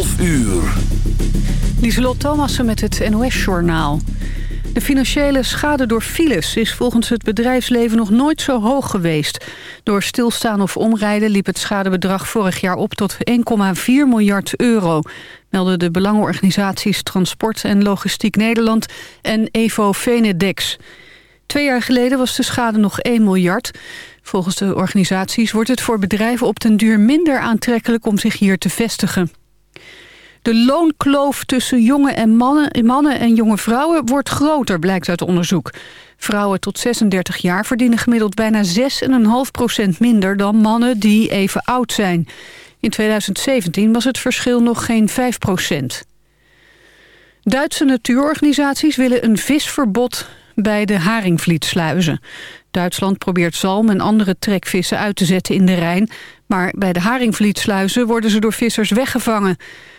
12 uur. Met het NOS-journaal. De financiële schade door files is volgens het bedrijfsleven nog nooit zo hoog geweest. Door stilstaan of omrijden liep het schadebedrag vorig jaar op tot 1,4 miljard euro. Melden de belangenorganisaties Transport en Logistiek Nederland en Evo Venedex. Twee jaar geleden was de schade nog 1 miljard. Volgens de organisaties wordt het voor bedrijven op den duur minder aantrekkelijk om zich hier te vestigen. De loonkloof tussen jonge en mannen, mannen en jonge vrouwen wordt groter, blijkt uit onderzoek. Vrouwen tot 36 jaar verdienen gemiddeld bijna 6,5% minder dan mannen die even oud zijn. In 2017 was het verschil nog geen 5% Duitse natuurorganisaties willen een visverbod bij de Haringvlietsluizen. Duitsland probeert zalm en andere trekvissen uit te zetten in de Rijn... maar bij de Haringvlietsluizen worden ze door vissers weggevangen.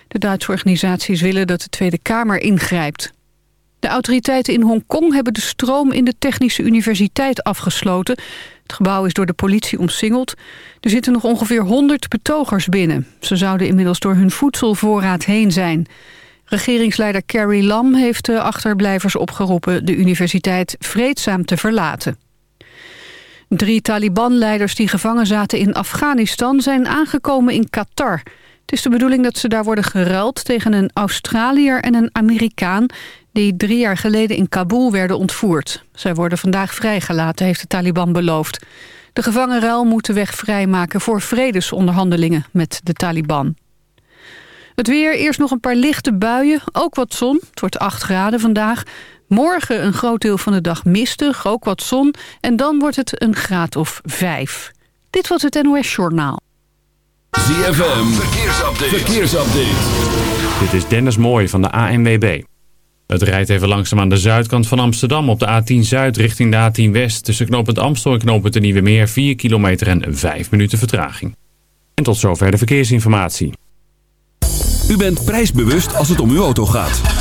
De Duitse organisaties willen dat de Tweede Kamer ingrijpt. De autoriteiten in Hongkong hebben de stroom in de Technische Universiteit afgesloten. Het gebouw is door de politie omsingeld. Er zitten nog ongeveer 100 betogers binnen. Ze zouden inmiddels door hun voedselvoorraad heen zijn. Regeringsleider Carrie Lam heeft de achterblijvers opgeroepen... de universiteit vreedzaam te verlaten. Drie Taliban-leiders die gevangen zaten in Afghanistan... zijn aangekomen in Qatar... Het is de bedoeling dat ze daar worden geruild tegen een Australiër en een Amerikaan... die drie jaar geleden in Kabul werden ontvoerd. Zij worden vandaag vrijgelaten, heeft de Taliban beloofd. De gevangenruil moet de weg vrijmaken voor vredesonderhandelingen met de Taliban. Het weer, eerst nog een paar lichte buien, ook wat zon. Het wordt 8 graden vandaag. Morgen een groot deel van de dag mistig, ook wat zon. En dan wordt het een graad of 5. Dit was het NOS Journaal. ZFM, verkeersupdate. verkeersupdate. Dit is Dennis Mooij van de ANWB. Het rijdt even langzaam aan de zuidkant van Amsterdam op de A10 Zuid richting de A10 West. Tussen knooppunt Amstel en knooppunt de Nieuwe Meer 4 kilometer en 5 minuten vertraging. En tot zover de verkeersinformatie. U bent prijsbewust als het om uw auto gaat.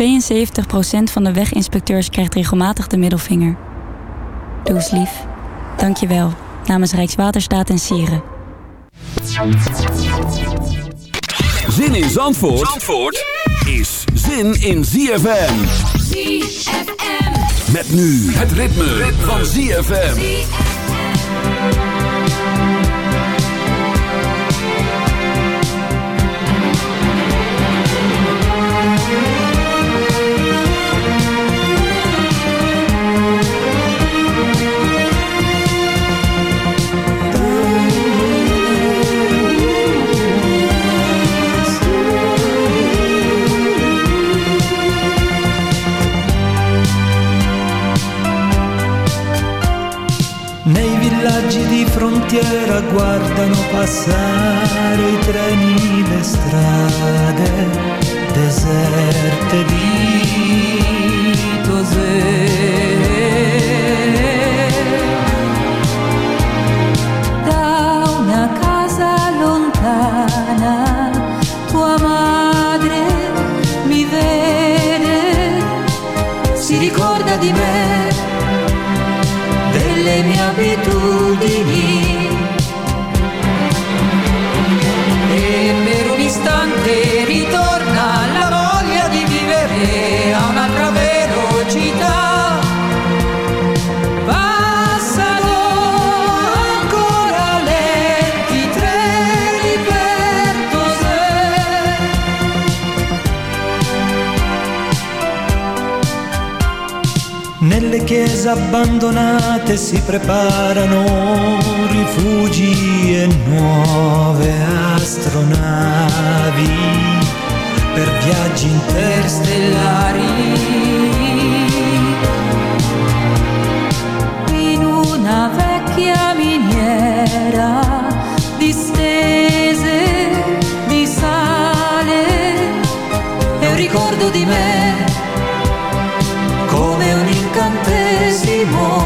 72% van de weginspecteurs krijgt regelmatig de middelvinger. Doe eens lief. Dank je wel. Namens Rijkswaterstaat en Sieren. Zin in Zandvoort, Zandvoort is zin in ZFM. ZFM. Met nu het ritme, van ZFM. Nei di frontiera guardano passare i treni, le strade deserte di Tosè. da una casa lontana tua madre mi vede si ricorda di me delle mie abitudini abbandonate si preparano rifugi e nuove astronavi per viaggi interstellari. In una vecchia miniera distese di sale e un ricordo di me. more.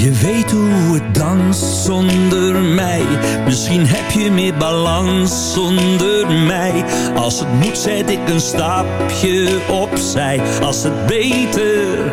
Je weten hoe het danst zonder mij? Misschien heb je meer balans zonder mij. Als het moet zet ik een stapje opzij. Als het beter,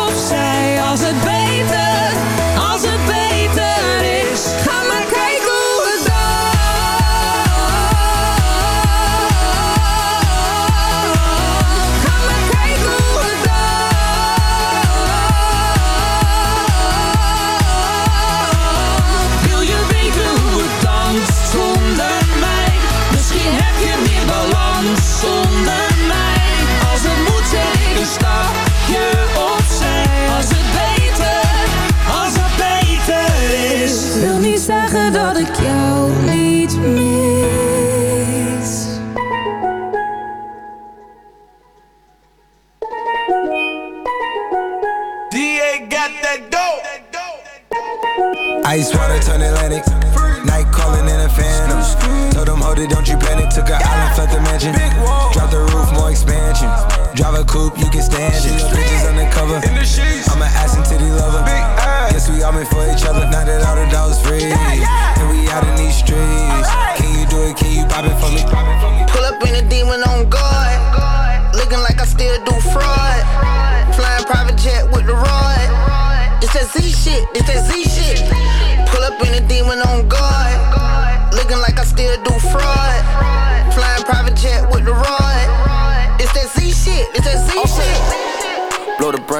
Took a island, left the mansion. Drop the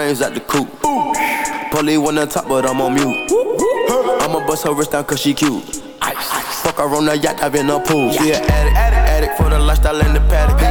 shit. Blow the coop. Polly on top, but I'm on mute. I'ma bust her wrist down cause she cute. Fuck her on the yacht, I've been a pool. She an addict, addict, addict for the lifestyle and the paddock.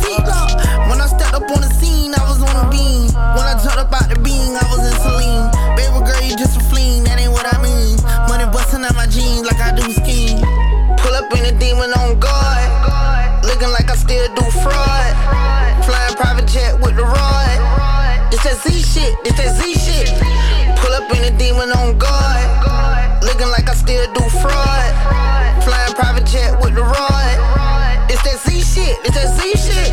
Z shit, it's that Z shit. Pull up in a demon on guard. Looking like I still do fraud. Flying private jet with the rod. It's that Z shit, it's that Z shit.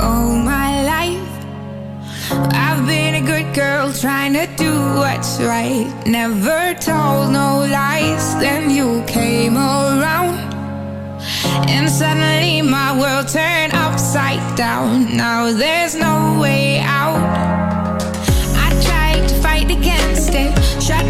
All my life, I've been a good girl trying to do what's right. Never told no lies. Then you came around, and suddenly my world turned upside down. Now there's no way out. I tried to fight against it, shut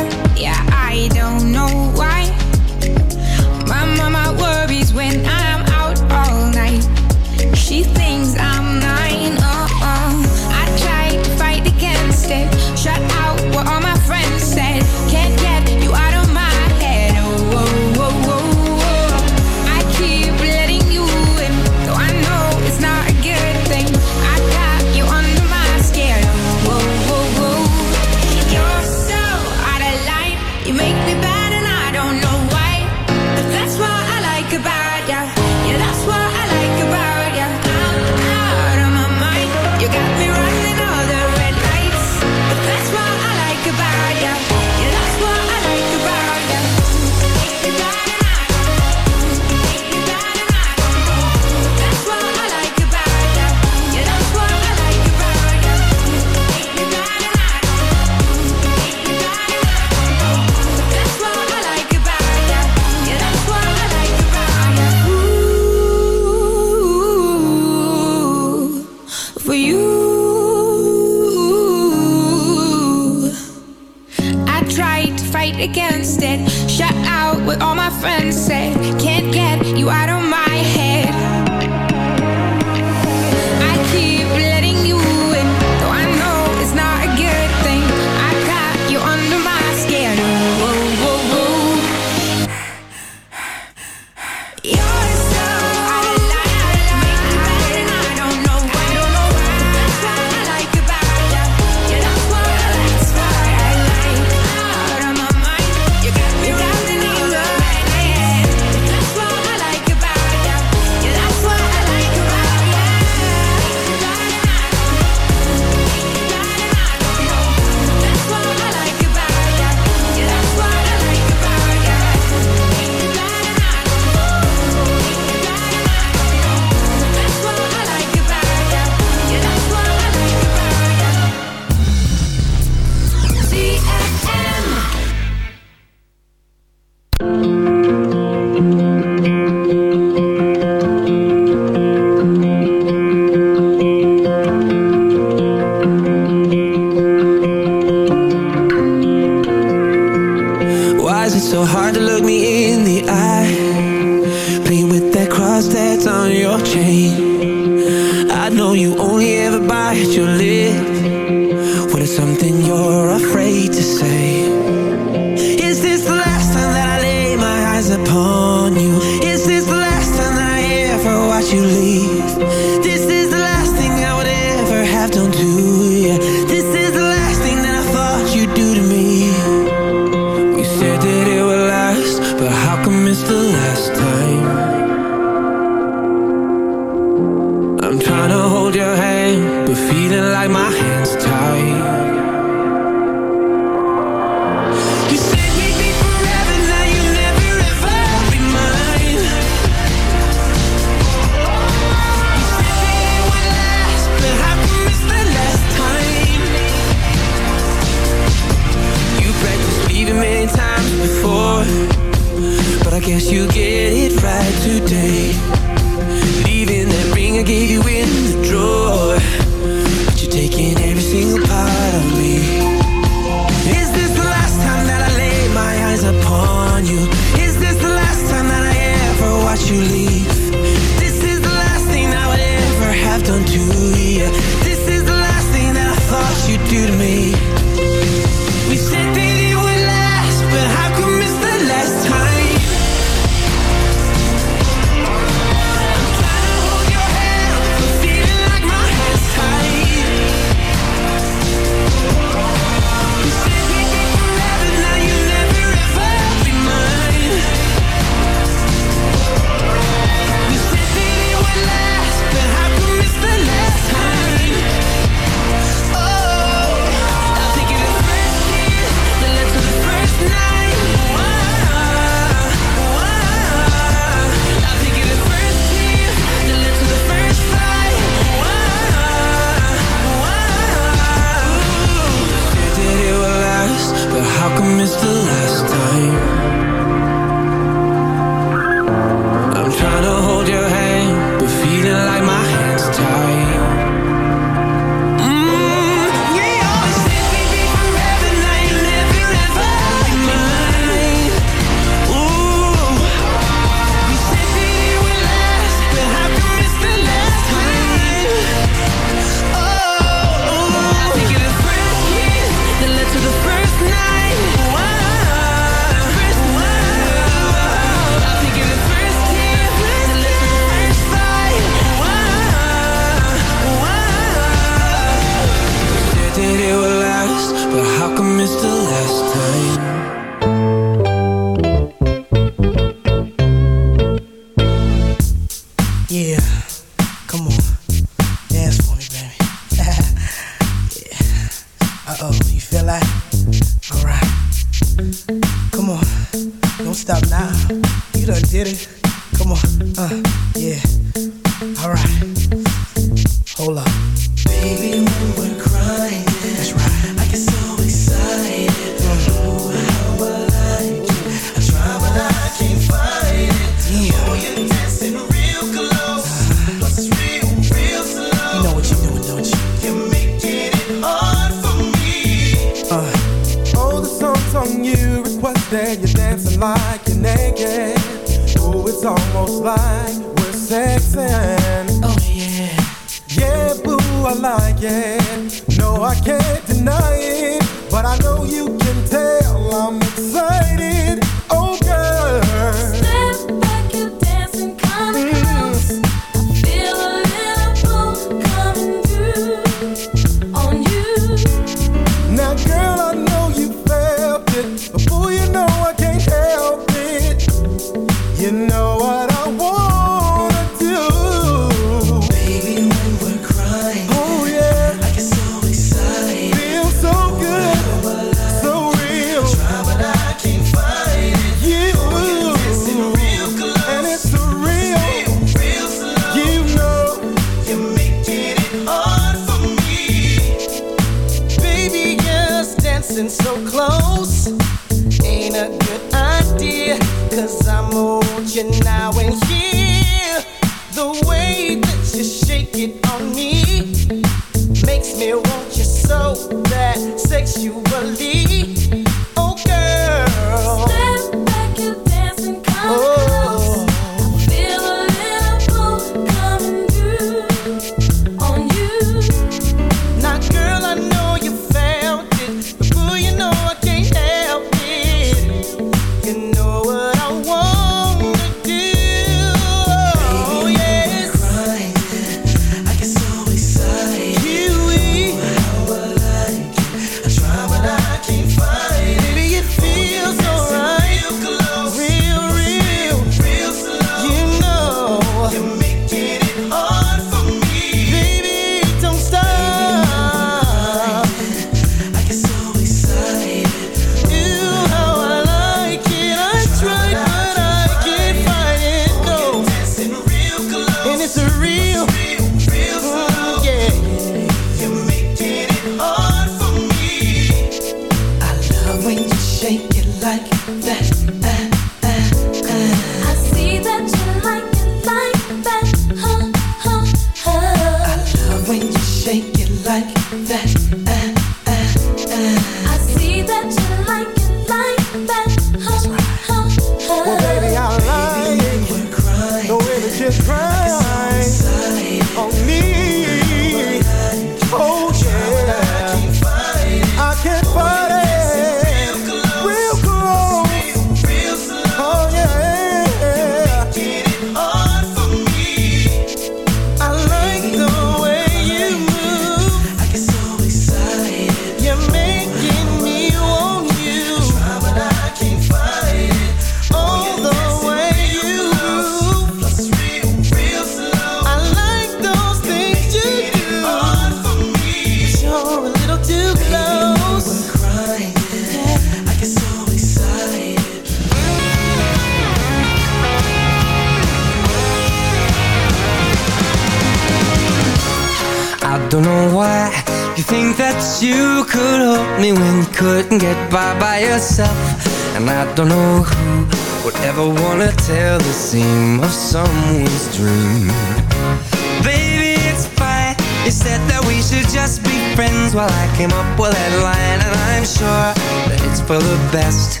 best.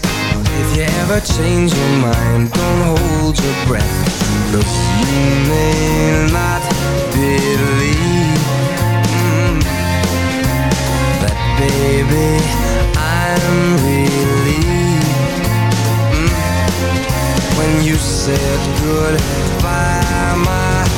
If you ever change your mind Don't hold your breath. Look, you may not believe mm, That baby I'm really mm, When you said goodbye my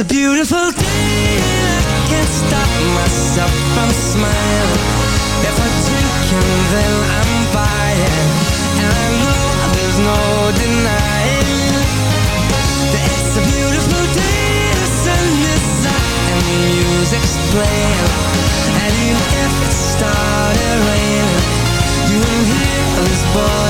a beautiful day. And I can't stop myself from smiling. If I'm drinking, then I'm buying. And I know there's no denying That it's a beautiful day, the sun is out and the music's playing. And even if it started raining You will hear this boy.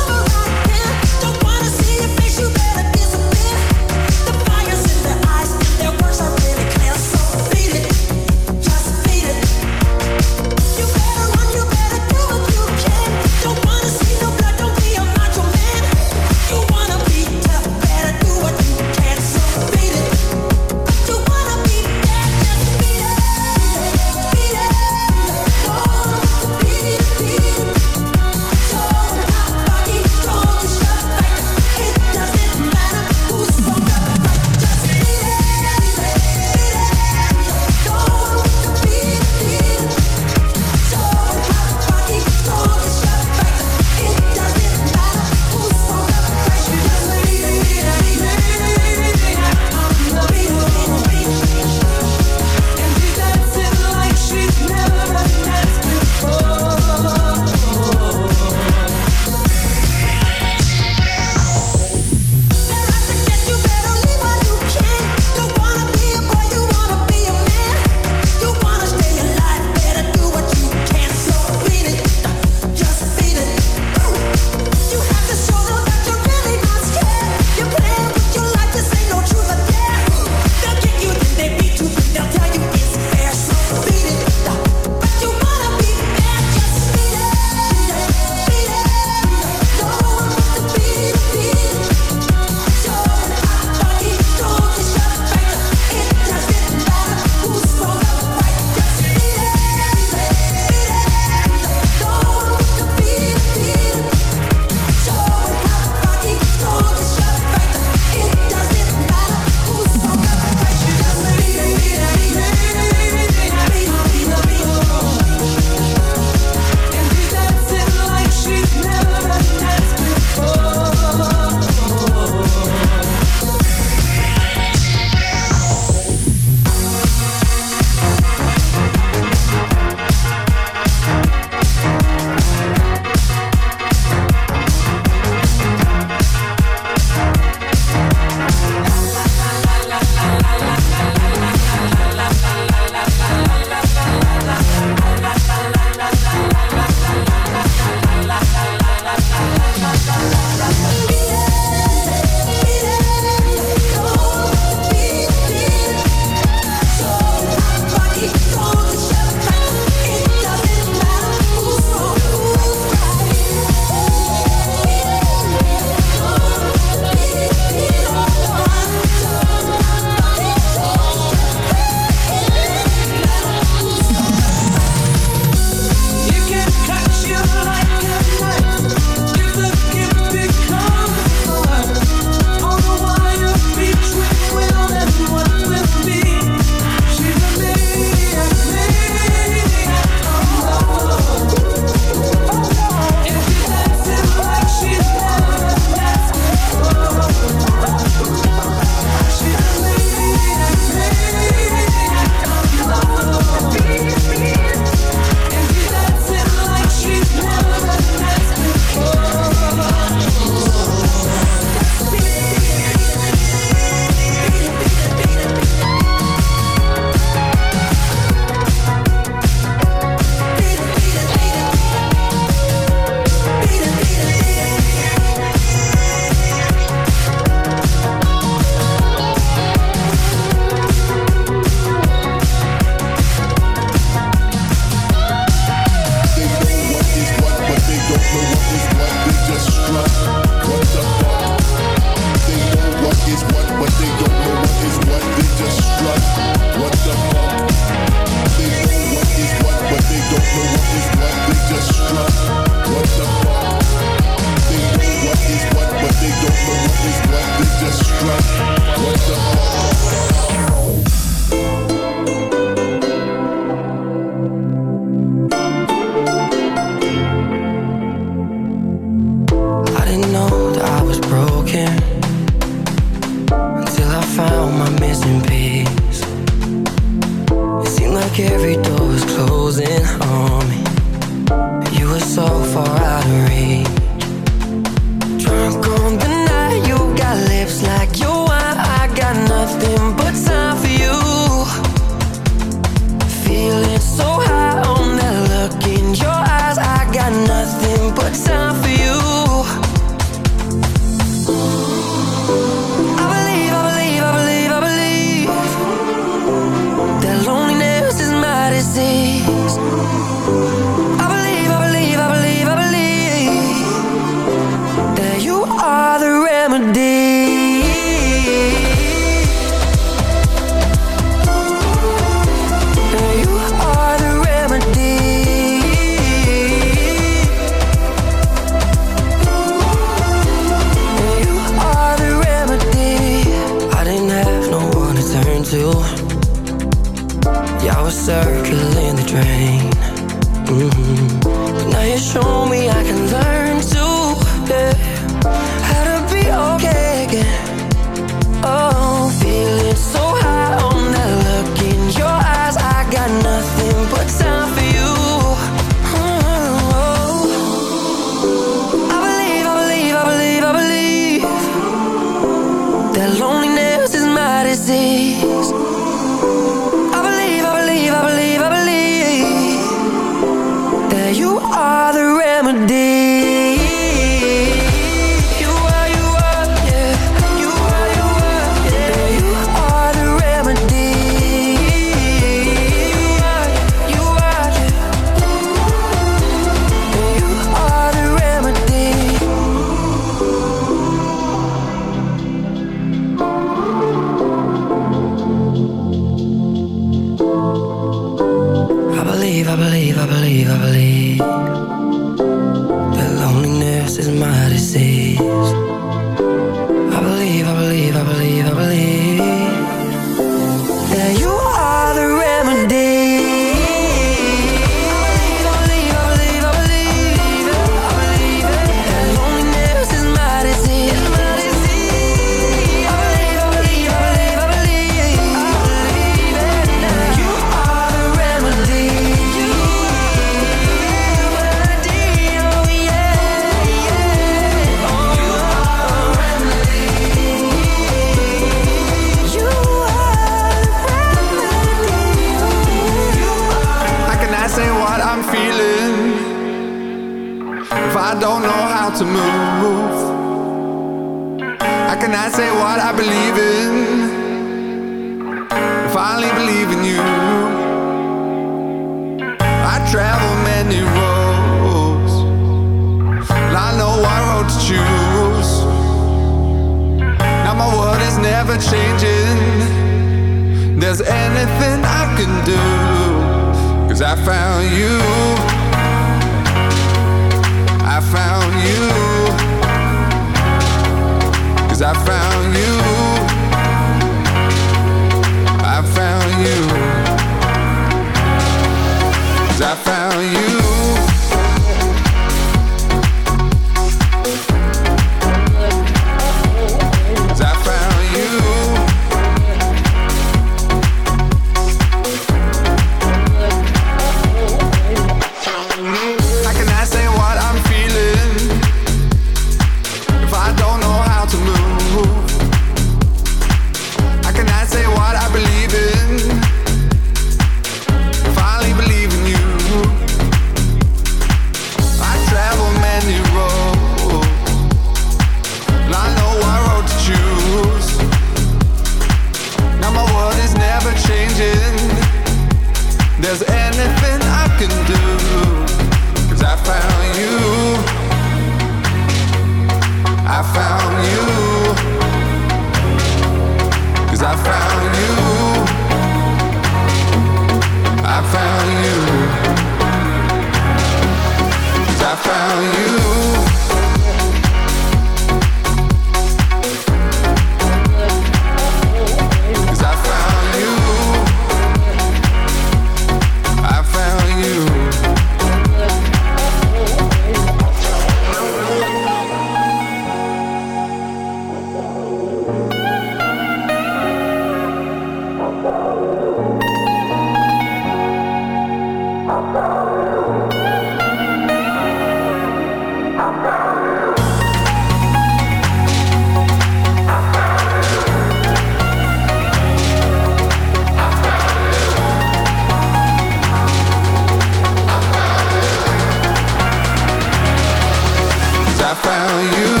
found you.